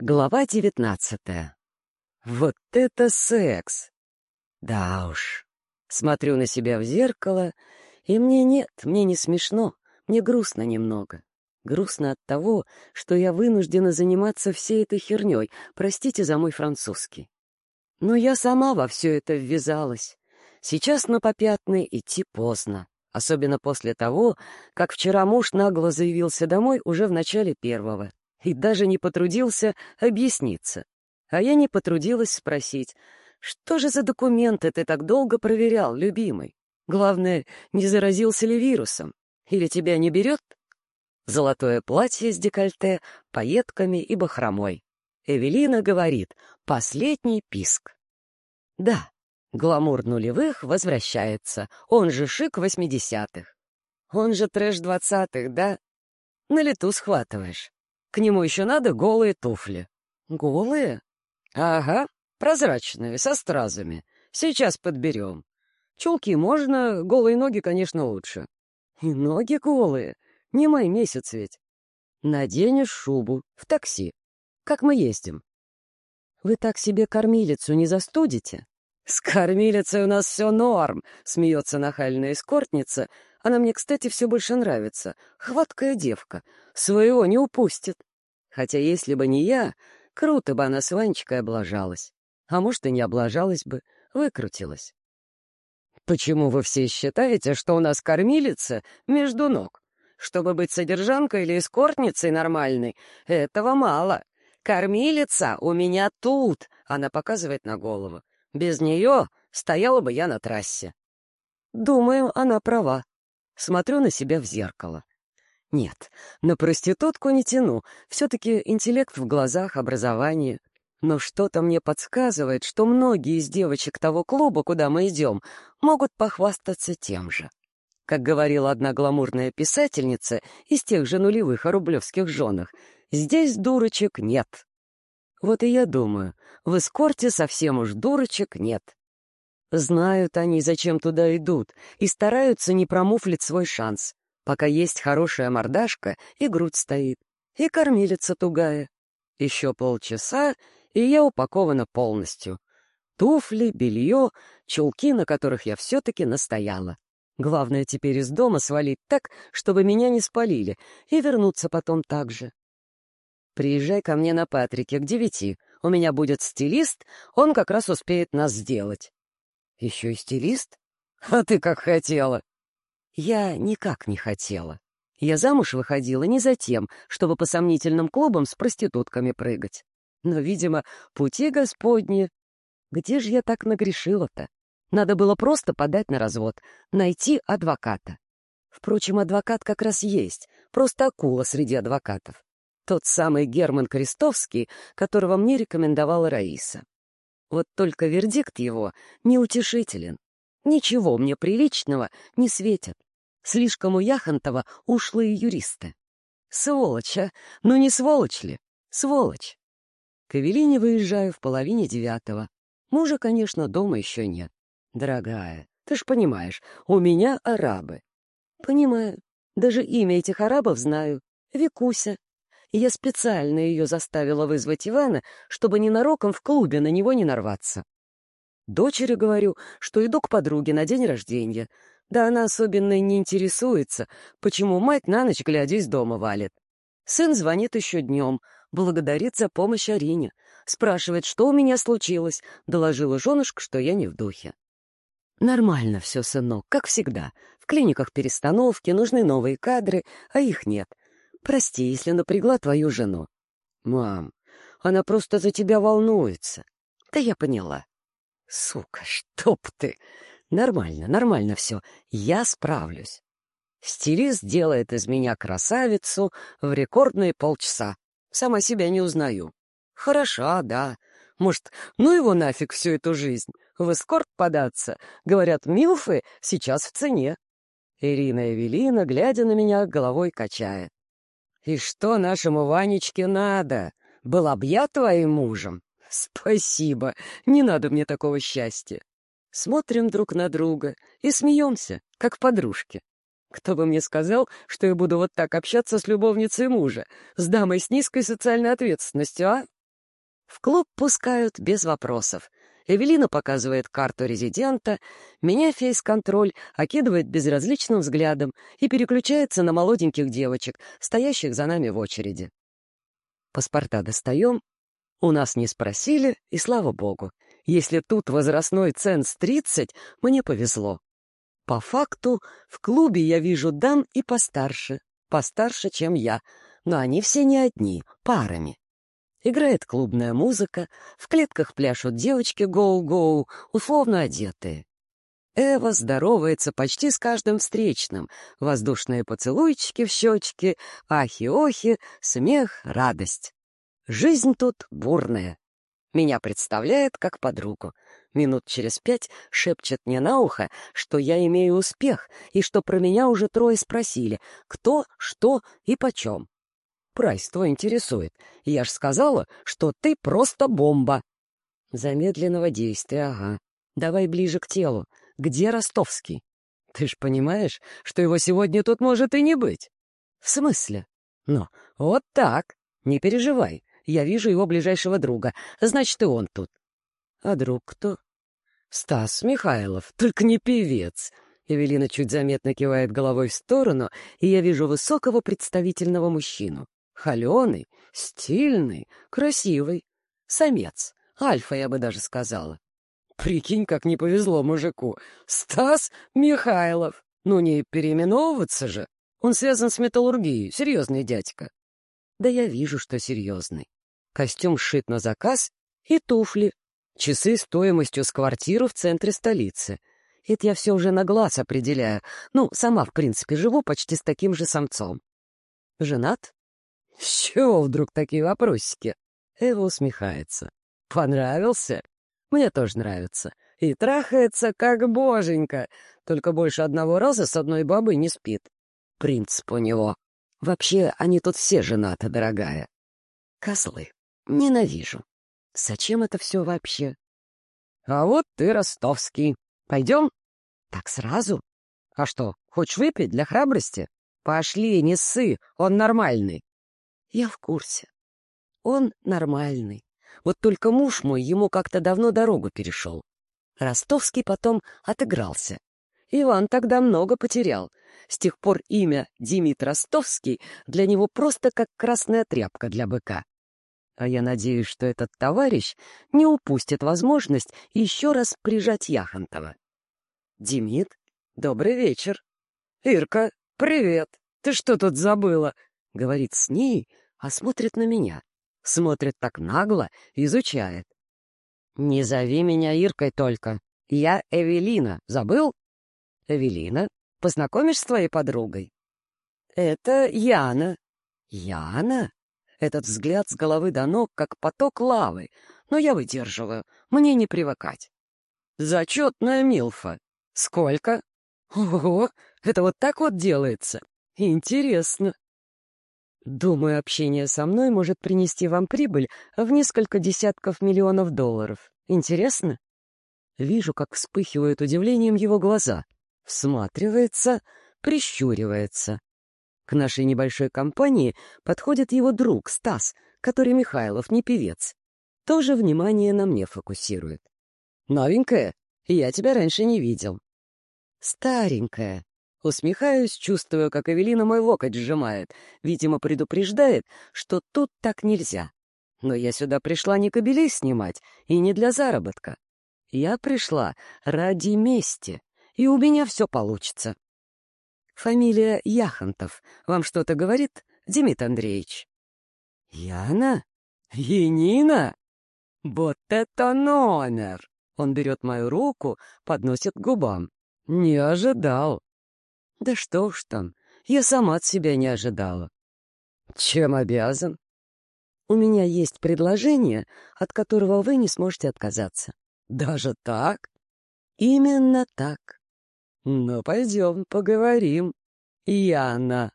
Глава девятнадцатая. Вот это секс! Да уж. Смотрю на себя в зеркало, и мне нет, мне не смешно, мне грустно немного. Грустно от того, что я вынуждена заниматься всей этой херней, простите за мой французский. Но я сама во все это ввязалась. Сейчас на попятный идти поздно, особенно после того, как вчера муж нагло заявился домой уже в начале первого и даже не потрудился объясниться. А я не потрудилась спросить, что же за документы ты так долго проверял, любимый? Главное, не заразился ли вирусом? Или тебя не берет? Золотое платье с декольте, пайетками и бахромой. Эвелина говорит «последний писк». Да, гламур нулевых возвращается, он же шик восьмидесятых. Он же трэш двадцатых, да? На лету схватываешь. К нему еще надо голые туфли. Голые? Ага, прозрачные, со стразами. Сейчас подберем. Чулки можно, голые ноги, конечно, лучше. И ноги голые. Не май месяц ведь. Наденешь шубу в такси. Как мы ездим. Вы так себе кормилицу не застудите? С кормилицей у нас все норм, смеется нахальная эскортница, она мне, кстати, все больше нравится. Хваткая девка. Своего не упустит. Хотя если бы не я, круто бы она с Ванечкой облажалась. А может, и не облажалась бы, выкрутилась. Почему вы все считаете, что у нас кормилица между ног? Чтобы быть содержанкой или эскортницей нормальной, этого мало. Кормилица у меня тут, она показывает на голову. Без нее стояла бы я на трассе. Думаю, она права. Смотрю на себя в зеркало. Нет, на проститутку не тяну. Все-таки интеллект в глазах, образование. Но что-то мне подсказывает, что многие из девочек того клуба, куда мы идем, могут похвастаться тем же. Как говорила одна гламурная писательница из тех же нулевых о рублевских женах, здесь дурочек нет. Вот и я думаю, в эскорте совсем уж дурочек нет. Знают они, зачем туда идут, и стараются не промуфлить свой шанс, пока есть хорошая мордашка и грудь стоит, и кормилица тугая. Еще полчаса, и я упакована полностью. Туфли, белье, чулки, на которых я все-таки настояла. Главное теперь из дома свалить так, чтобы меня не спалили, и вернуться потом так же. Приезжай ко мне на Патрике к девяти. У меня будет стилист, он как раз успеет нас сделать. Еще и стилист? А ты как хотела. Я никак не хотела. Я замуж выходила не за тем, чтобы по сомнительным клубам с проститутками прыгать. Но, видимо, пути Господни... Где же я так нагрешила-то? Надо было просто подать на развод, найти адвоката. Впрочем, адвокат как раз есть, просто акула среди адвокатов. Тот самый Герман Крестовский, которого мне рекомендовала Раиса. Вот только вердикт его неутешителен. Ничего мне приличного не светит. Слишком у Яхонтова ушлые юристы. Сволочь, а? Ну не сволочь ли? Сволочь. К Эвелине выезжаю в половине девятого. Мужа, конечно, дома еще нет. Дорогая, ты ж понимаешь, у меня арабы. Понимаю. Даже имя этих арабов знаю. Викуся я специально ее заставила вызвать Ивана, чтобы ненароком в клубе на него не нарваться. Дочери говорю, что иду к подруге на день рождения. Да она особенно не интересуется, почему мать на ночь, глядя, из дома валит. Сын звонит еще днем, благодарит за помощь Арине, спрашивает, что у меня случилось, доложила женушка, что я не в духе. Нормально все, сынок, как всегда. В клиниках перестановки, нужны новые кадры, а их нет — Прости, если напрягла твою жену. Мам, она просто за тебя волнуется. Да я поняла. Сука, чтоб ты! Нормально, нормально все. Я справлюсь. Стилист делает из меня красавицу в рекордные полчаса. Сама себя не узнаю. Хороша, да. Может, ну его нафиг всю эту жизнь. В эскорт податься. Говорят, милфы сейчас в цене. Ирина Эвелина, глядя на меня, головой качает. «И что нашему Ванечке надо? Была б я твоим мужем? Спасибо, не надо мне такого счастья». Смотрим друг на друга и смеемся, как подружки. Кто бы мне сказал, что я буду вот так общаться с любовницей мужа, с дамой с низкой социальной ответственностью, а? В клуб пускают без вопросов. Эвелина показывает карту резидента, меня фейс-контроль окидывает безразличным взглядом и переключается на молоденьких девочек, стоящих за нами в очереди. Паспорта достаем, у нас не спросили, и слава богу. Если тут возрастной ценз 30, мне повезло. По факту, в клубе я вижу дам и постарше, постарше, чем я, но они все не одни, парами. Играет клубная музыка, в клетках пляшут девочки гоу-гоу, условно одетые. Эва здоровается почти с каждым встречным. Воздушные поцелуйчики в щечки, ахи-охи, смех, радость. Жизнь тут бурная. Меня представляет как подругу. Минут через пять шепчет мне на ухо, что я имею успех, и что про меня уже трое спросили, кто, что и почем. Прайс твой интересует. Я ж сказала, что ты просто бомба. Замедленного действия, ага. Давай ближе к телу. Где Ростовский? Ты ж понимаешь, что его сегодня тут может и не быть. В смысле? Ну, вот так. Не переживай. Я вижу его ближайшего друга. Значит, и он тут. А друг кто? Стас Михайлов, только не певец. Эвелина чуть заметно кивает головой в сторону, и я вижу высокого представительного мужчину. Холеный, стильный, красивый. Самец. Альфа, я бы даже сказала. Прикинь, как не повезло мужику. Стас Михайлов. Ну, не переименовываться же. Он связан с металлургией. Серьезный дядька. Да я вижу, что серьезный. Костюм сшит на заказ и туфли. Часы стоимостью с квартиру в центре столицы. Это я все уже на глаз определяю. Ну, сама, в принципе, живу почти с таким же самцом. Женат? С чего вдруг такие вопросики? Эва усмехается. Понравился? Мне тоже нравится. И трахается, как боженька. Только больше одного раза с одной бабой не спит. Принцип у него. Вообще, они тут все женаты, дорогая. Козлы. Ненавижу. Зачем это все вообще? А вот ты ростовский. Пойдем? Так сразу? А что, хочешь выпить для храбрости? Пошли, не ссы, он нормальный. Я в курсе. Он нормальный. Вот только муж мой ему как-то давно дорогу перешел. Ростовский потом отыгрался. Иван тогда много потерял. С тех пор имя Димит Ростовский для него просто как красная тряпка для быка. А я надеюсь, что этот товарищ не упустит возможность еще раз прижать Яхонтова. Димит, добрый вечер. Ирка, привет. Ты что тут забыла? Говорит с ней, а смотрит на меня. Смотрит так нагло, изучает. «Не зови меня Иркой только. Я Эвелина. Забыл?» «Эвелина, познакомишь с твоей подругой?» «Это Яна». «Яна?» Этот взгляд с головы до ног, как поток лавы. Но я выдерживаю. Мне не привыкать. «Зачетная Милфа. Сколько?» «Ого, это вот так вот делается. Интересно». Думаю, общение со мной может принести вам прибыль в несколько десятков миллионов долларов. Интересно? Вижу, как вспыхивают удивлением его глаза. Всматривается, прищуривается. К нашей небольшой компании подходит его друг Стас, который Михайлов, не певец. Тоже внимание на мне фокусирует. «Новенькая? Я тебя раньше не видел». «Старенькая», Усмехаюсь, чувствую, как Эвелина мой локоть сжимает. Видимо, предупреждает, что тут так нельзя. Но я сюда пришла не кобелей снимать и не для заработка. Я пришла ради мести, и у меня все получится. Фамилия Яхонтов. Вам что-то говорит, Демид Андреевич? Яна? Енина? Вот это номер! Он берет мою руку, подносит к губам. Не ожидал. Да что уж там, я сама от себя не ожидала. Чем обязан? У меня есть предложение, от которого вы не сможете отказаться. Даже так? Именно так. Ну, пойдем, поговорим. Яна.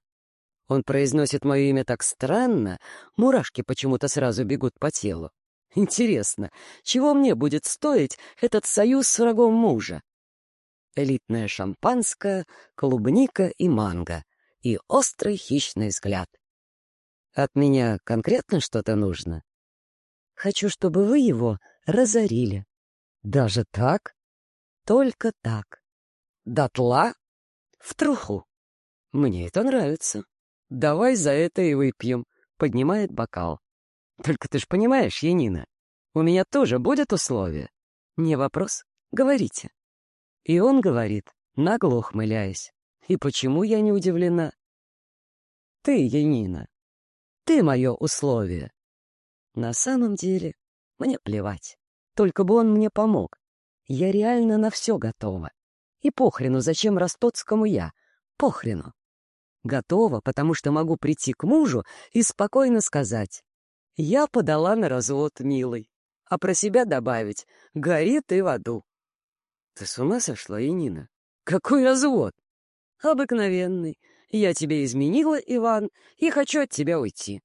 Он произносит мое имя так странно, мурашки почему-то сразу бегут по телу. Интересно, чего мне будет стоить этот союз с врагом мужа? элитное шампанское, клубника и манго, и острый хищный взгляд. От меня конкретно что-то нужно? Хочу, чтобы вы его разорили. Даже так? Только так. Дотла? В труху. Мне это нравится. Давай за это и выпьем. Поднимает бокал. Только ты ж понимаешь, Янина, у меня тоже будет условие. Не вопрос. Говорите. И он говорит, нагло ухмыляясь. И почему я не удивлена? Ты, Янина, ты мое условие. На самом деле, мне плевать. Только бы он мне помог. Я реально на все готова. И похрену, зачем Ростоцкому я. Похрену. Готова, потому что могу прийти к мужу и спокойно сказать. Я подала на развод, милый. А про себя добавить «горит и в аду». Ты с ума сошла, Инина? Какой развод? Обыкновенный. Я тебе изменила, Иван, и хочу от тебя уйти.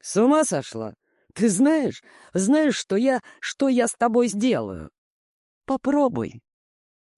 С ума сошла? Ты знаешь, знаешь, что я, что я с тобой сделаю? Попробуй.